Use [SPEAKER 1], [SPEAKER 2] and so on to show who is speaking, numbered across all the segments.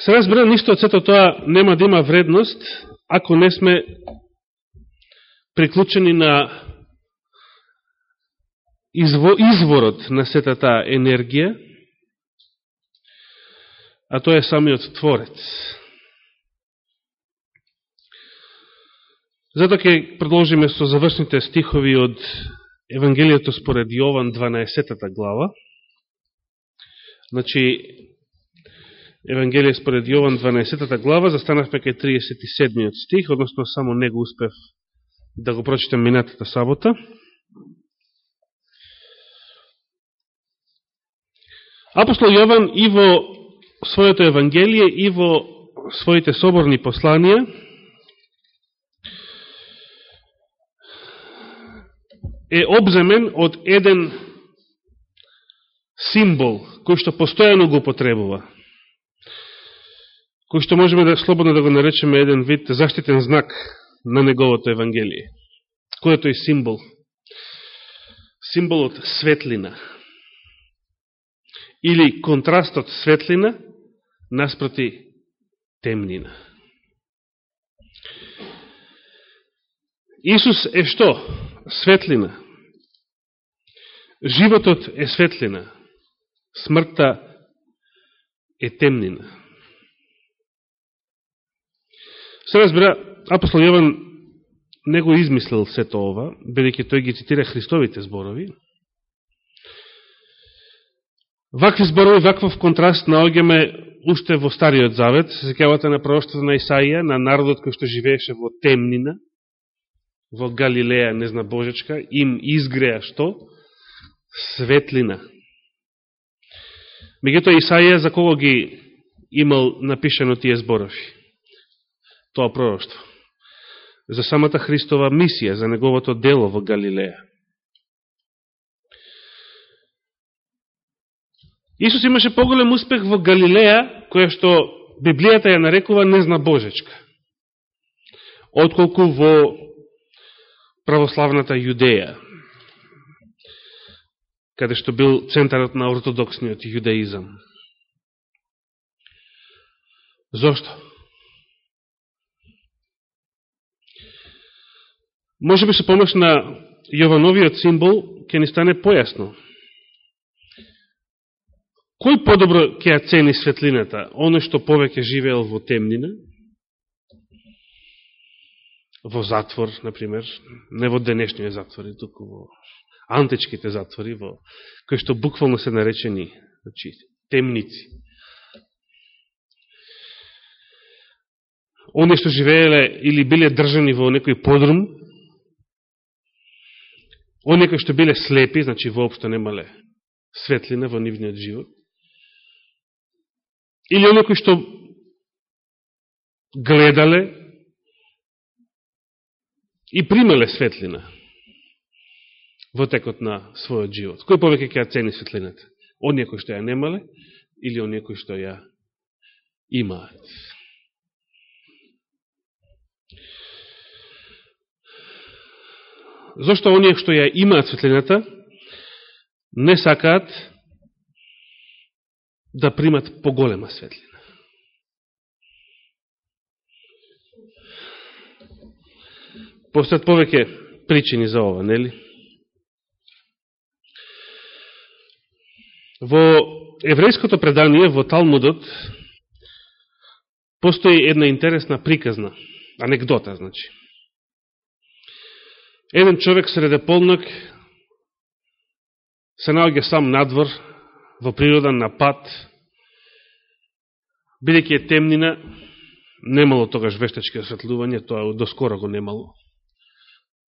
[SPEAKER 1] Се разбира, ништо од сето тоа нема да има вредност, ако не сме приклучени на изворот на сета таа енергија, а тоа е самиот Творец. Зато ќе продолжиме со завршните стихови од Евангелието според Јован 12 глава. Значи, Евангелие според Јован 12 глава, застанавме кај 37 стих, односно само него успев да го прочитам минатата сабота. Апостол Јован и во своето Евангелие и во своите соборни посланија е обземен од еден символ кој што постојано го потребува кој што можеме да слободно да го наречеме еден вид заштитен знак на неговото Евангелие. Кој е тој символ? Символот светлина. Или контрастот светлина наспроти темнина. Исус е што? Светлина. Животот е светлина. Смртта е темнина. Се разбира, апостол Јован не го измислил сето ова, бидејќи тој ги цитира Христовите зборови. Вакви зборови, ваквов контраст наоѓаме уште во Стариот Завет, се секавате на пророќството на Исаија, на народот кој што живееше во темнина, во Галилеја, не зна Божечка, им изгреа што? Светлина. Мегето Исаија за кого ги имал напишено тие зборови? Тоа пророќство. За самата Христова мисија, за неговото дело во Галилеја. Исус имаше поголем успех во Галилеја, која што Библијата ја нарекува незна Божечка, отколку во православната Јудеја, каде што бил центарот на ортодоксниот јудеизам. Зошто? Може би се помош на Јовановиот символ ќе ни стане појасно. Кој подобро ќе ја цени светлината? Оно што повеќе живеел во темнина? Во затвор, например, не во денешниот затвори, туку во античките затвори, во кои што буквално се наречени значи, темници. Оне што живееле или биле држани во некој подрум, Оние кои што биле слепи, значи воопшто немале светлина во нивниот живот. Или оние кои што гледале и примале светлина во текот на својот живот. Кој повеќе ќе ја цени светлината? Оние кои што ја немале или оние кои што ја имаат? Зошто оние што ја имаат светлината, не сакаат да примат поголема светлина. Постојат повеќе причини за ова, нели? Во еврејското предание, во Талмудот, постои една интересна приказна, анекдота, значи. Еден човек среде полнок се наоѓа сам надвор, во природа, на пат, бидеќи е темнина, немало тогаш вештачки осветлување, тоа доскоро го немало.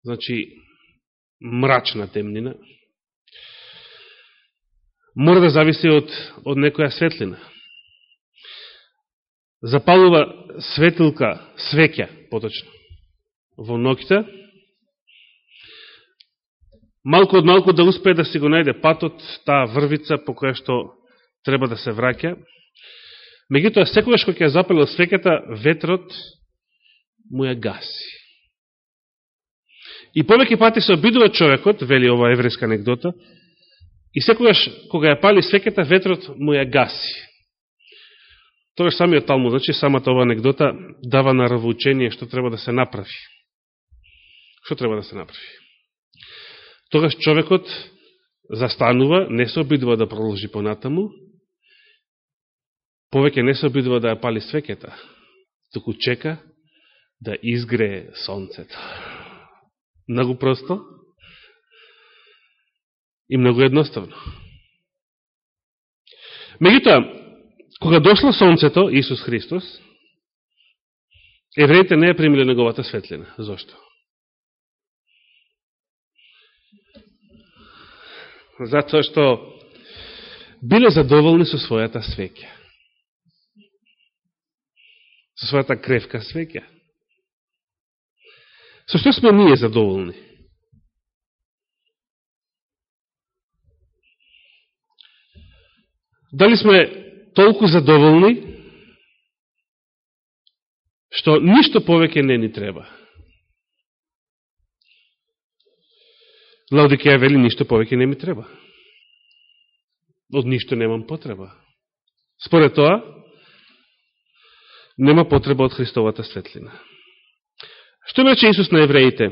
[SPEAKER 1] Значи, мрачна темнина. Мора да зависи од, од некоја светлина. Запалува светилка, свеќа, поточно, во ногите, малко од малко да успее да си го најде патот, таа врвица по која што треба да се враќа. Меѓутоа, секогаш кој ќе запалил свеката, ветрот му ја гаси. И повеќе пати се обидува човекот, вели ова еврејска анекдота, и секогаш кога ја пали свеката, ветрот му ја гаси. Тоа е самиот Талмуд, значи самата ова анекдота дава наравучение што треба да се направи. Што треба да се направи? Тогаш човекот застанува, не се обидува да продолжи понатаму, повеќе не се обидува да ја пали свекета, туку чека да изгрее сонцето. Многу просто и многу едноставно. Меѓутоа, кога дошло сонцето, Исус Христос, евреите не ја примиле неговата светлина. Зошто? Затоа што биле задоволни со својата свеќа. Со својата кревка свеќа. Со што сме ние задоволни? Дали сме толку задоволни, што ништо повеќе не ни треба? Лаудикеја вели, ништо повеќе не ми треба. Од ништо немам потреба. Според тоа, нема потреба од Христовата светлина. Што рече Исус на евреите?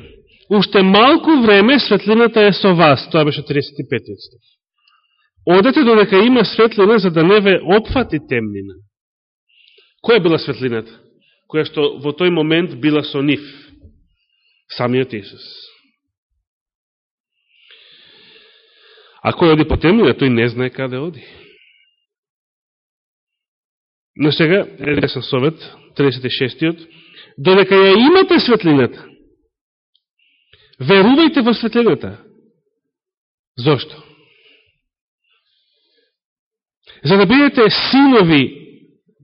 [SPEAKER 1] Уште малку време светлината е со вас. Тоа беше 35 стих. Одете додека има светлина, за да не ве опфати темнина. Која била светлината? Која што во тој момент била со нив? Самиот Исус. А кој оди по темнина, тој не знае каде оди. Но сега, едесен совет, 36-тиот, додека ја имате светлината, верувајте во светлината. Зошто? За да бидете синови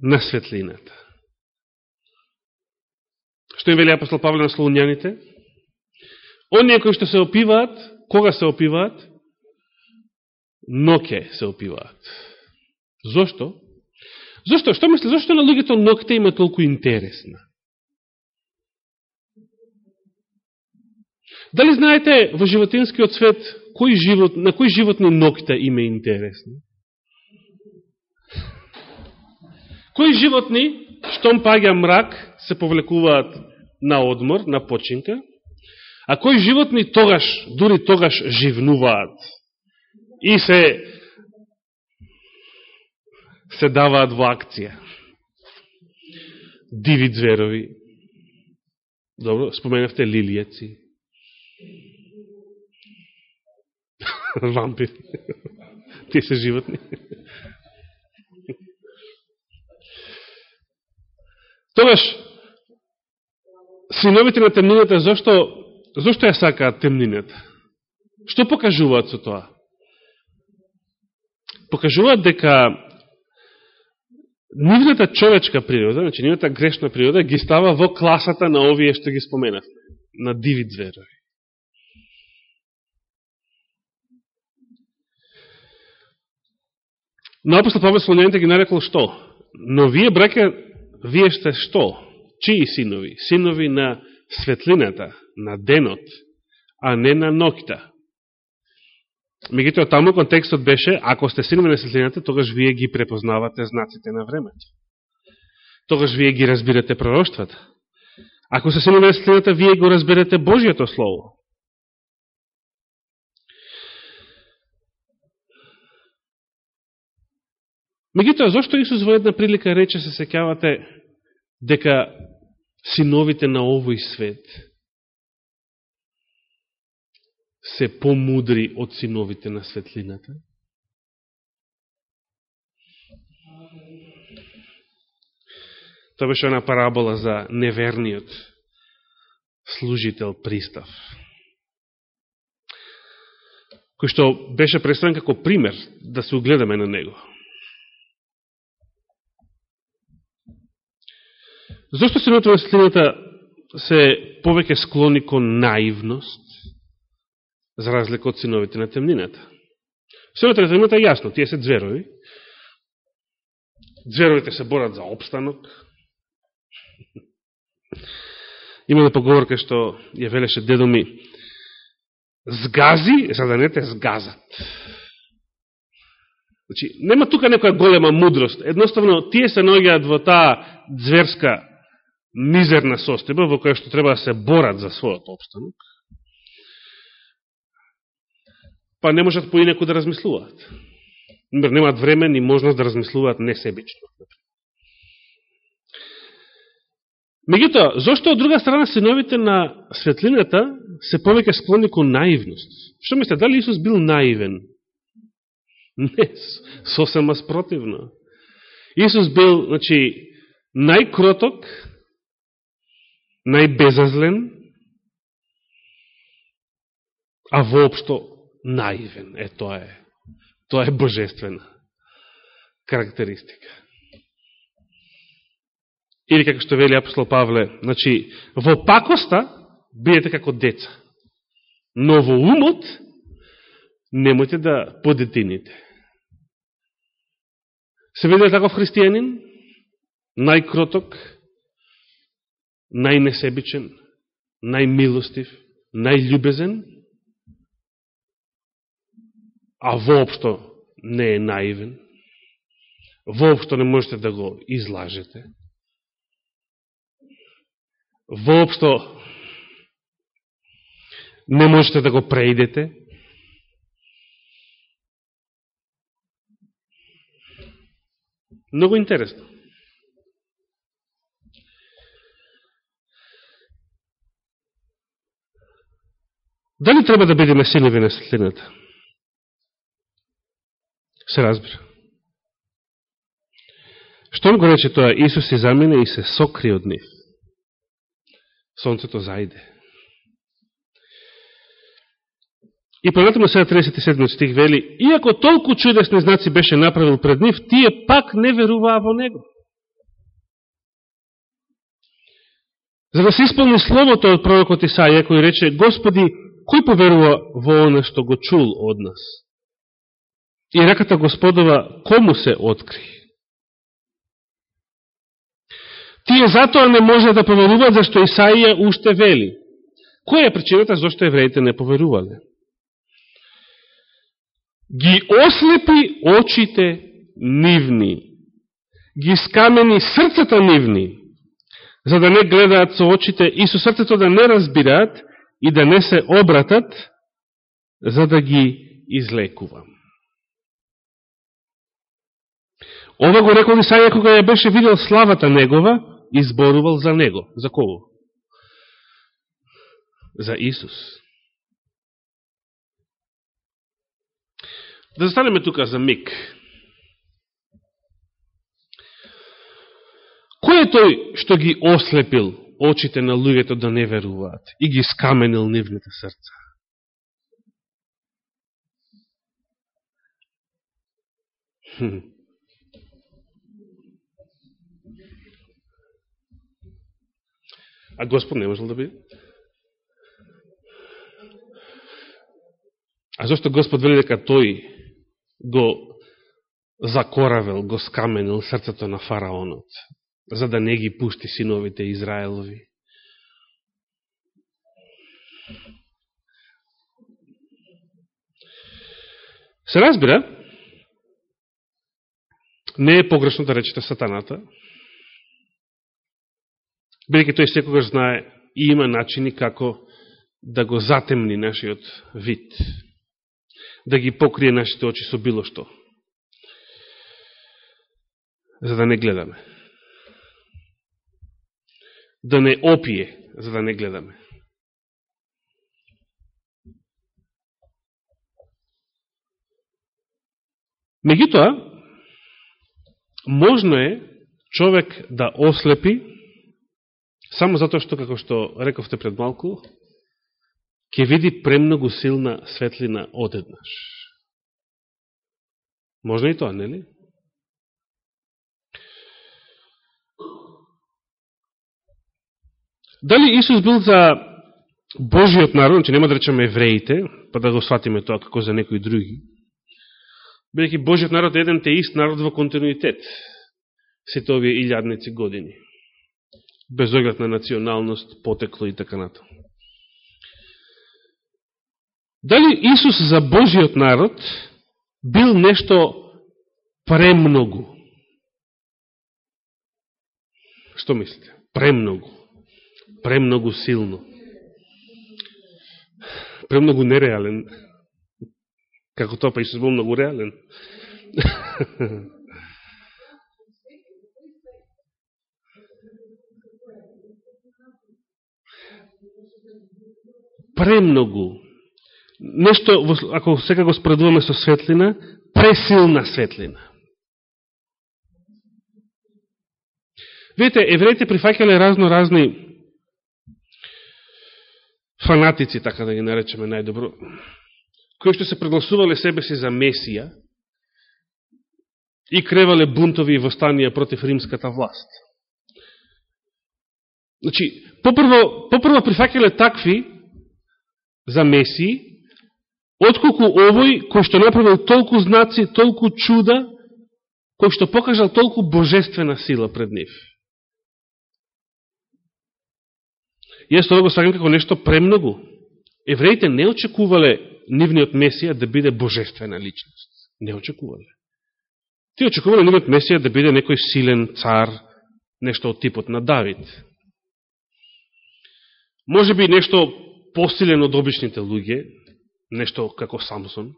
[SPEAKER 1] на светлината. Што им вели апостол Павле на Слонјаните? Оние кои што се опиваат, кога се опиваат? Ноке се опиваат. Зошто? Зошто? Што мисли? Зошто на луѓето ногте има толку интересна? Дали знаете во животинскиот свет кој живот, на кој животни ногта има интересни? Кои животни, штом паѓа мрак, се повлекуваат на одмор, на починка, а кои животни тогаш, дури тогаш живнуваат и се се даваат во акција. Диви зверови. Добро, споменавте лилијаци. Вампири. Тие се животни. Тогаш, синовите на темнината, зашто, зашто ја сакаат темнината? Што покажуваат со тоа? Покажуваат дека нивната човечка природа, значи нивната грешна природа, ги става во класата на овие што ги споменав, на диви зверови. Но апостол Павле Слонените ги нарекол што? Но вие, браке, вие сте што? Чии синови? Синови на светлината, на денот, а не на ноќта. Мегутоа, таму контекстот беше, ако сте синови на светлината, тогаш вие ги препознавате знаците на времето. Тогаш вие ги разбирате пророштвата. Ако сте синови на светлината, вие го разбирате Божијето Слово. Мегутоа, зашто Исус во една прилика рече, се секјавате, дека синовите на овој свет се помудри од синовите на светлината? Тоа беше една парабола за неверниот служител пристав, кој што беше представен како пример да се угледаме на него. Зошто се на светлината се повеќе склони кон наивност? За разлика од синовите на темнината. Синовите на темнината е јасно, тие се зверови. Зверовите се борат за обстанок. Има да поговорка што ја велеше дедо ми, згази, за да не те згазат. Значи, нема тука некоја голема мудрост. Едноставно, тие се наоѓаат во таа зверска, мизерна состојба, во која што треба да се борат за својот обстанок. Па не можат поинеку да размислуваат. Немаат време ни можност да размислуваат несебично. Меѓутоа, зошто од друга страна синовите на светлината се повеќе склонни кон наивност? Што мислите, дали Исус бил наивен? Не, сосема спротивно. Исус бил, значи, најкроток, најбезазлен, а воопшто наивен. Е, тоа е. Тоа е божествена карактеристика. Или како што вели апостол Павле, значи, во пакоста бидете како деца, но во умот немојте да подетините. Се видел таков христијанин, најкроток, најнесебичен, најмилостив, најлюбезен а воопшто не е наивен, воопшто не можете да го излажете, воопшто не можете да го преидете. Много интересно. Дали треба да бидеме синови на светлината? Се разбира. Што го рече тоа? Исус се замине и се сокри од нив сонцето зајде. И понатаму сега 37 стих вели, иако толку чудесни знаци беше направил пред нив, тие пак не веруваа во него. За да се исполни словото од пророкот Исаја, кој рече, Господи, кој поверува во оно што го чул од нас? И раката Господова, кому се откри? Тие затоа не може да поверуваат зашто Исаија уште вели. Која е причината зашто евреите не поверувале? Ги ослепи очите нивни, ги скамени срцата нивни, за да не гледаат со очите и со срцето да не разбираат и да не се обратат, за да ги излекувам. Ова го рекол Исаија кога ја беше видел славата негова, изборувал за него. За кого? За Исус. Да застанеме тука за миг. Кој е тој што ги ослепил очите на луѓето да не веруваат и ги скаменил нивните срца? Хм. А Господ не можел да биде? А зашто Господ вели дека тој го закоравел, го скаменил срцето на фараонот, за да не ги пушти синовите Израелови? Се разбира, не е погрешно да речете сатаната, Бидеќи тој секогаш знае и има начини како да го затемни нашиот вид, да ги покрие нашите очи со било што, за да не гледаме. Да не опие, за да не гледаме. Меѓутоа, можно е човек да ослепи Само затоа што, како што рековте пред малку, ќе види премногу силна светлина одеднаш. Може и тоа, нели? Дали Исус бил за Божиот народ, значи нема да речеме евреите, па да го сватиме тоа како за некои други, бидеќи Божиот народ е еден те ист народ во континуитет сите овие илјадници години без оглед на националност, потекло и така натаму. Дали Исус за Божиот народ бил нешто премногу. Што мислите? Премногу. Премногу силно. Премногу нереален. Како тоа па Исус бил многу реален. Премногу. Нешто, ако сега го спредуваме со светлина, пресилна светлина. Видите, евреите прифакале разно разни фанатици, така да ги наречеме најдобро, кои што се прегласувале себе си за Месија и кревале бунтови и востанија против римската власт. Значи, попрво, попрво прифакале такви за Месии, отколку овој кој што направил толку знаци, толку чуда, кој што покажал толку божествена сила пред нив. Јас тоа го свагам како нешто премногу. Евреите не очекувале нивниот Месија да биде божествена личност. Не очекувале. Ти очекувале нивниот Месија да биде некој силен цар, нешто од типот на Давид. Може би нешто посилен од обичните луѓе, нешто како Самсон,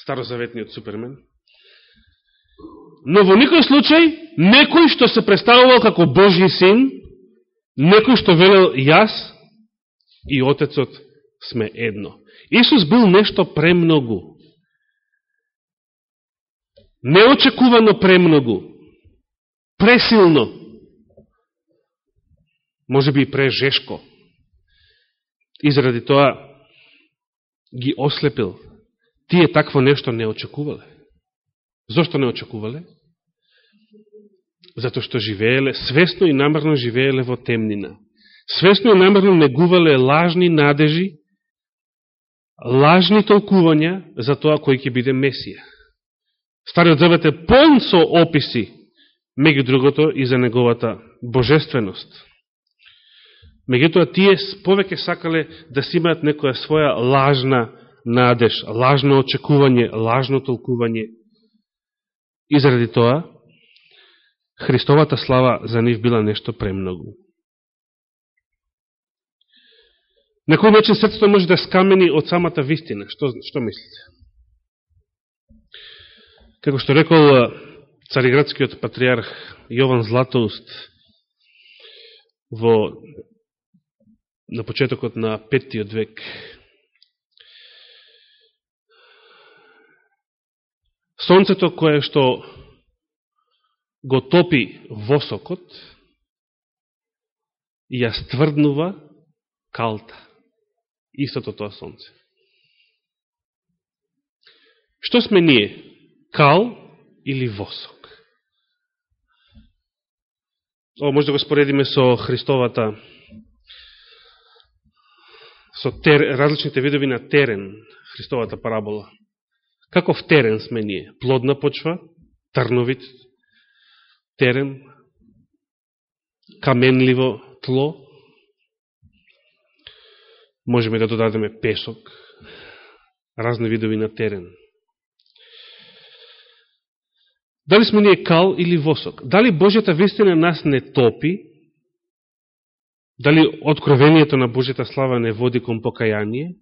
[SPEAKER 1] старозаветниот Супермен. Но во никој случај, некој што се представувал како Божи син, Некој што велел јас и Отецот сме едно. Исус бил нешто премногу. Неочекувано премногу. Пресилно. Може би и прежешко. И заради тоа ги ослепил. Тие такво нешто не очекувале. Зошто не очекувале? Зато што живееле, свесно и намерно живееле во темнина. Свесно и намерно негувале лажни надежи, лажни толкувања за тоа кој ќе биде Месија. Стариот Завет е полн со описи, меѓу другото и за неговата божественост. Меѓутоа, тие повеќе сакале да си имаат некоја своја лажна надеж, лажно очекување, лажно толкување. И заради тоа, Христовата слава за нив била нешто премногу. Некој начин срцето може да скамени од самата вистина. Што, што мислите? Како што рекол цариградскиот патриарх Јован Златоуст во на почетокот на петтиот век. Сонцето кое што го топи восокот и ја стврднува калта. Истото тоа сонце. Што сме ние? Кал или восок? О, може да го споредиме со Христовата со тер, различните видови на терен, Христовата парабола. Каков терен сме ние? Плодна почва, трновит, терен, каменливо тло, можеме да додадеме песок, разни видови на терен. Дали сме ние кал или восок? Дали Божјата вистина нас не топи? Дали откровението на Божјата слава не води кон покаяние?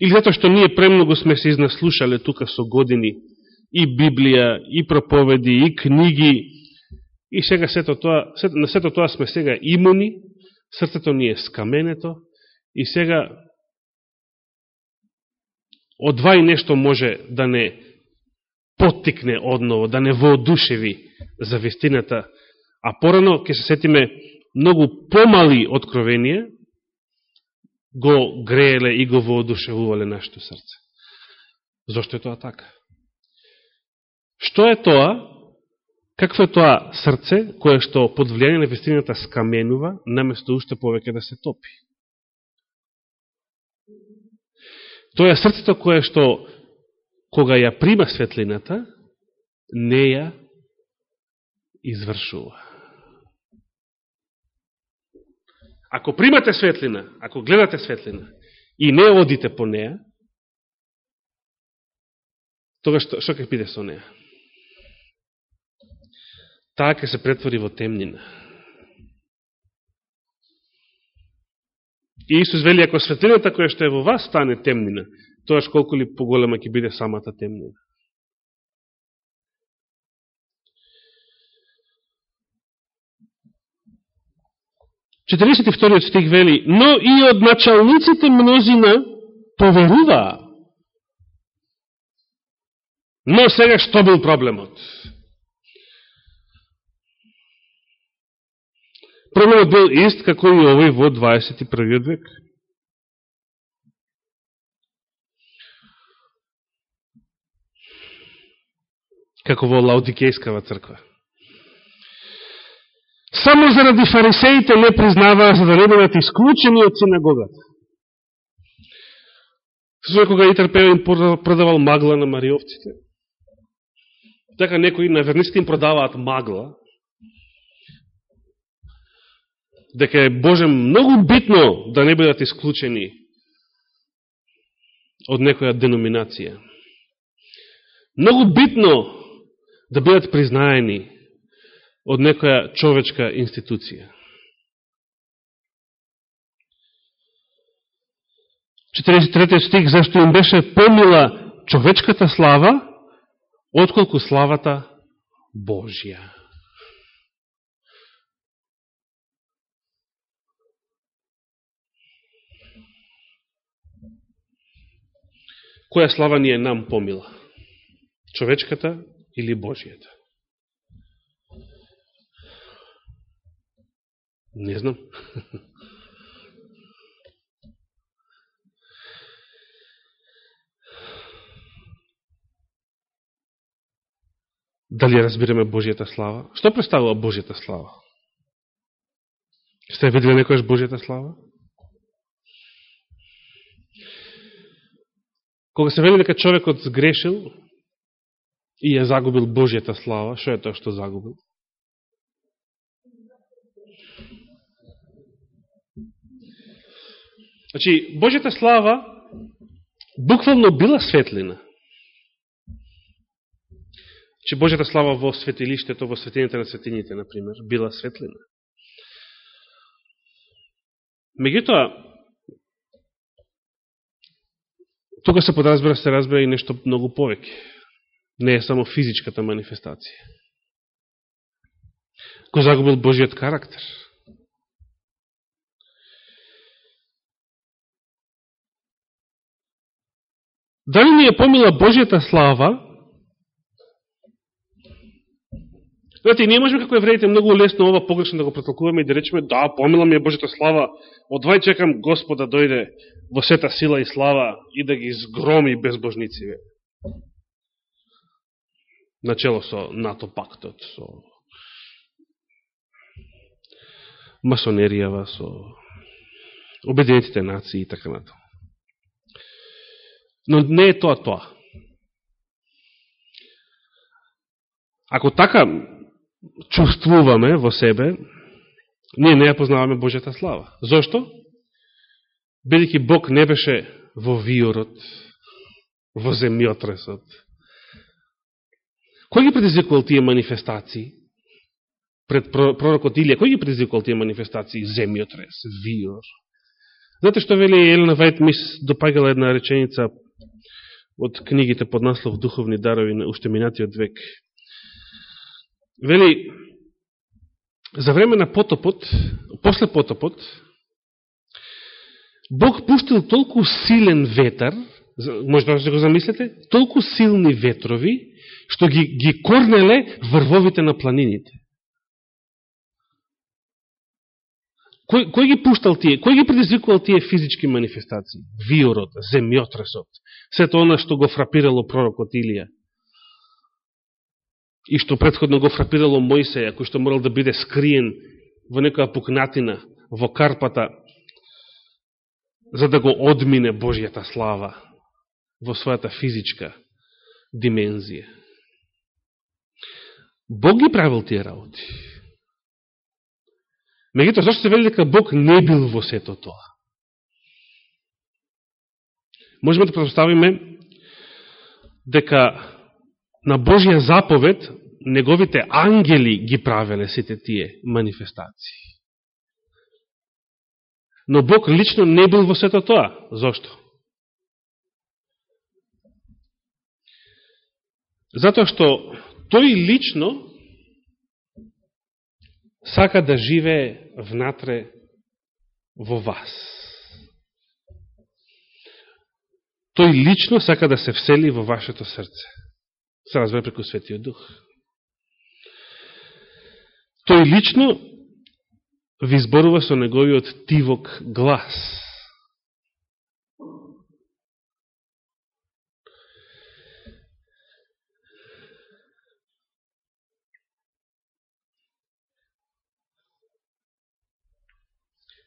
[SPEAKER 1] Или затоа што ние премногу сме се изнаслушале тука со години и Библија, и проповеди, и книги, И сега сето тоа, сето на сето тоа сме сега имуни, срцето ни е скаменето, и сега одвај нешто може да не поттикне одново, да не воодушеви за вестината, а порано ќе се сетиме многу помали откровенија, го грееле и го воодушевувале нашето срце. Зошто е тоа така? Што е тоа Какво е тоа срце, кое што под влијање на вестината скаменува, наместо уште повеќе да се топи? Тоа е срцето кое што, кога ја прима светлината, не ја извршува. Ако примате светлина, ако гледате светлина и не одите по неа, тога што, што ќе биде со неа? Таа ќе се претвори во темнина. И Исус вели, ако светлината која што е во вас стане темнина, тоа колку ли поголема ќе биде самата темнина. Четиридесет вториот стих вели, но и од началниците мнозина поверуваа. Но сега што бил проблемот? Проблемот бил ист како и овој во 21. век. Како во Лаудикејскава црква. Само заради фарисеите не признаваа за да не бидат исклучени од синагогата. Сосо кога Итар им продавал магла на мариовците, така некои на верниците им продаваат магла, дека е Боже многу битно да не бидат исклучени од некоја деноминација. Многу битно да бидат признаени од некоја човечка институција. 43 стих, зашто им беше помила човечката слава, отколку славата Божја. Која слава ни е нам помила? Човечката или Божијата? Не знам. Дали разбираме Божијата слава? Што представува Божијата слава? Сте видели некојаш Божијата слава? Кога се вели дека човекот сгрешил и ја загубил Божијата слава, што е тоа што загубил? Значи, Божјата слава буквално била светлина. Значи, Божјата слава во светилиштето, во светините на светините, например, била светлина. Меѓутоа, тука се подразбира, се разбира и нешто многу повеќе. Не е само физичката манифестација. Кој загубил Божиот карактер. Дали ни е помила Божијата слава, Знаете, ние можеме како евреите многу лесно ова погрешно да го претолкуваме и да речеме, да, помила ми е Божијата слава, одвај чекам Господа да дојде во сета сила и слава и да ги згроми безбожнициве. Начело со НАТО пактот, со масонеријава, со обединетите нации и така натаму. Но не е тоа тоа. Ако така чувствуваме во себе, ние не ја познаваме Божјата слава. Зошто? Бидеќи Бог не беше во виорот, во земјотресот. Кој ги предизвикувал тие манифестации? Пред пророкот Илија, кој ги предизвикувал тие манифестации? Земјотрес, виор. Знаете што вели Елена Вајт Мис допагала една реченица од книгите под наслов Духовни дарови на уште минатиот век. Вели, за време на потопот, после потопот, Бог пуштил толку силен ветар, може да се го замислите, толку силни ветрови, што ги, ги корнеле врвовите на планините. Кој, кој ги пуштал тие? Кој ги предизвикувал тие физички манифестации? Виорот, земјотресот, сето она што го фрапирало пророкот Илија и што предходно го фрапирало Мојсеја, кој што морал да биде скриен во некоја пукнатина, во карпата, за да го одмине Божијата слава во својата физичка димензија. Бог ги правил тие работи. Мегуто, зашто се вели дека Бог не бил во сето тоа? Можеме да предоставиме дека на Божија заповед неговите ангели ги правеле сите тие манифестации. Но Бог лично не бил во сето тоа. Зошто? Затоа што тој лично сака да живее внатре во вас. Тој лично сака да се всели во вашето срце. Се разбере преку Светиот Дух. Тој лично ви зборува со неговиот тивок глас.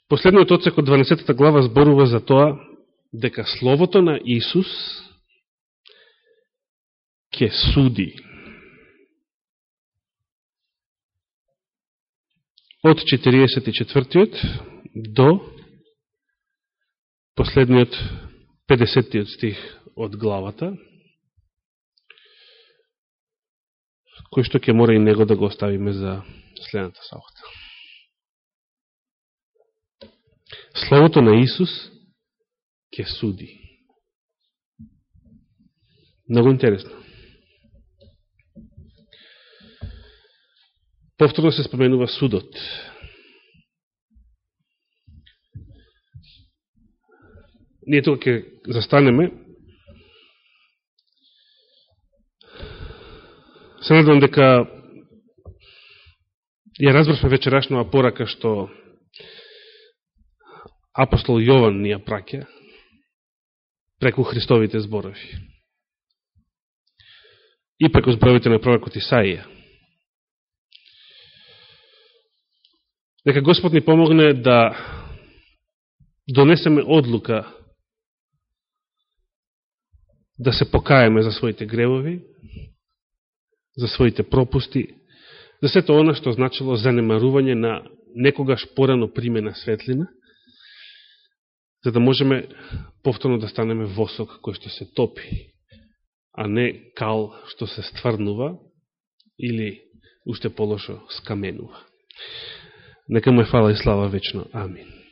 [SPEAKER 1] Последниот отсек од 12 глава зборува за тоа дека Словото на Исус ќе суди. од 44-тиот до последниот 50-тиот стих од главата, кој што ќе мора и него да го оставиме за следната сабота. Словото на Исус ќе суди. Много интересно. повторно се споменува судот. Ние тука ќе застанеме. Се надам дека ја разбрашме вечерашнава порака што апостол Јован ни ја праќа преку Христовите зборови. И преку зборовите на пророкот Исаија. Нека Господ ни помогне да донесеме одлука да се покаеме за своите гревови, за своите пропусти, за сето она што значило занемарување на некогаш порано примена светлина, за да можеме повторно да станеме восок кој што се топи, а не кал што се стврнува или уште полошо скаменува. Нека му е фала и слава вечно. Амин.